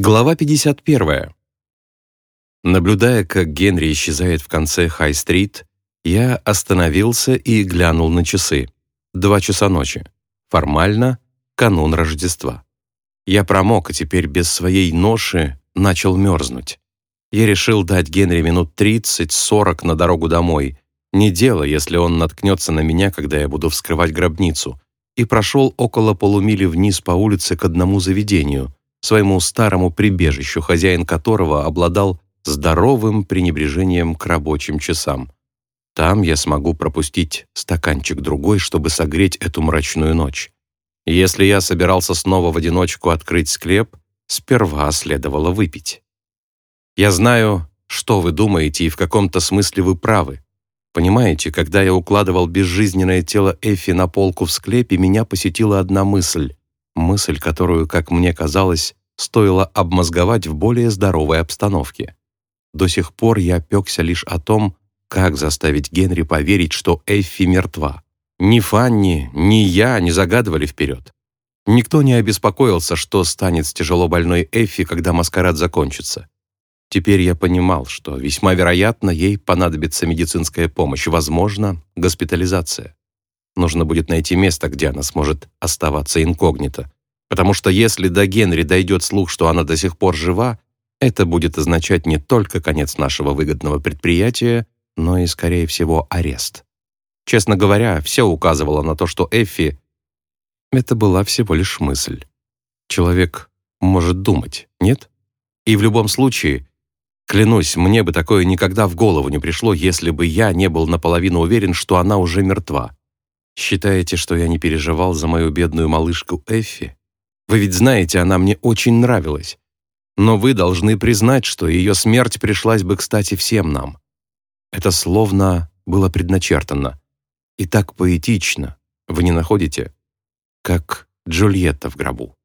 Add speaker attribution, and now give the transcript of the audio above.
Speaker 1: Глава 51. Наблюдая, как Генри исчезает в конце Хай-стрит, я остановился и глянул на часы. Два часа ночи. Формально канун Рождества. Я промок, и теперь без своей ноши начал мерзнуть. Я решил дать Генри минут 30-40 на дорогу домой. Не дело, если он наткнется на меня, когда я буду вскрывать гробницу. И прошел около полумили вниз по улице к одному заведению, своему старому прибежищу, хозяин которого обладал здоровым пренебрежением к рабочим часам. Там я смогу пропустить стаканчик другой, чтобы согреть эту мрачную ночь. Если я собирался снова в одиночку открыть склеп, сперва следовало выпить. Я знаю, что вы думаете, и в каком-то смысле вы правы. Понимаете, когда я укладывал безжизненное тело Эфи на полку в склепе, меня посетила одна мысль. Мысль, которую, как мне казалось, стоило обмозговать в более здоровой обстановке. До сих пор я пекся лишь о том, как заставить Генри поверить, что Эффи мертва. Ни Фанни, ни я не загадывали вперед. Никто не обеспокоился, что станет с тяжело больной Эффи, когда маскарад закончится. Теперь я понимал, что весьма вероятно ей понадобится медицинская помощь, возможно, госпитализация. Нужно будет найти место, где она сможет оставаться инкогнито. Потому что если до Генри дойдет слух, что она до сих пор жива, это будет означать не только конец нашего выгодного предприятия, но и, скорее всего, арест. Честно говоря, все указывало на то, что Эффи — это была всего лишь мысль. Человек может думать, нет? И в любом случае, клянусь, мне бы такое никогда в голову не пришло, если бы я не был наполовину уверен, что она уже мертва. Считаете, что я не переживал за мою бедную малышку Эффи? Вы ведь знаете, она мне очень нравилась. Но вы должны признать, что ее смерть пришлась бы кстати всем нам. Это словно было предначертано. И так поэтично, вы не находите? Как Джульетта в гробу.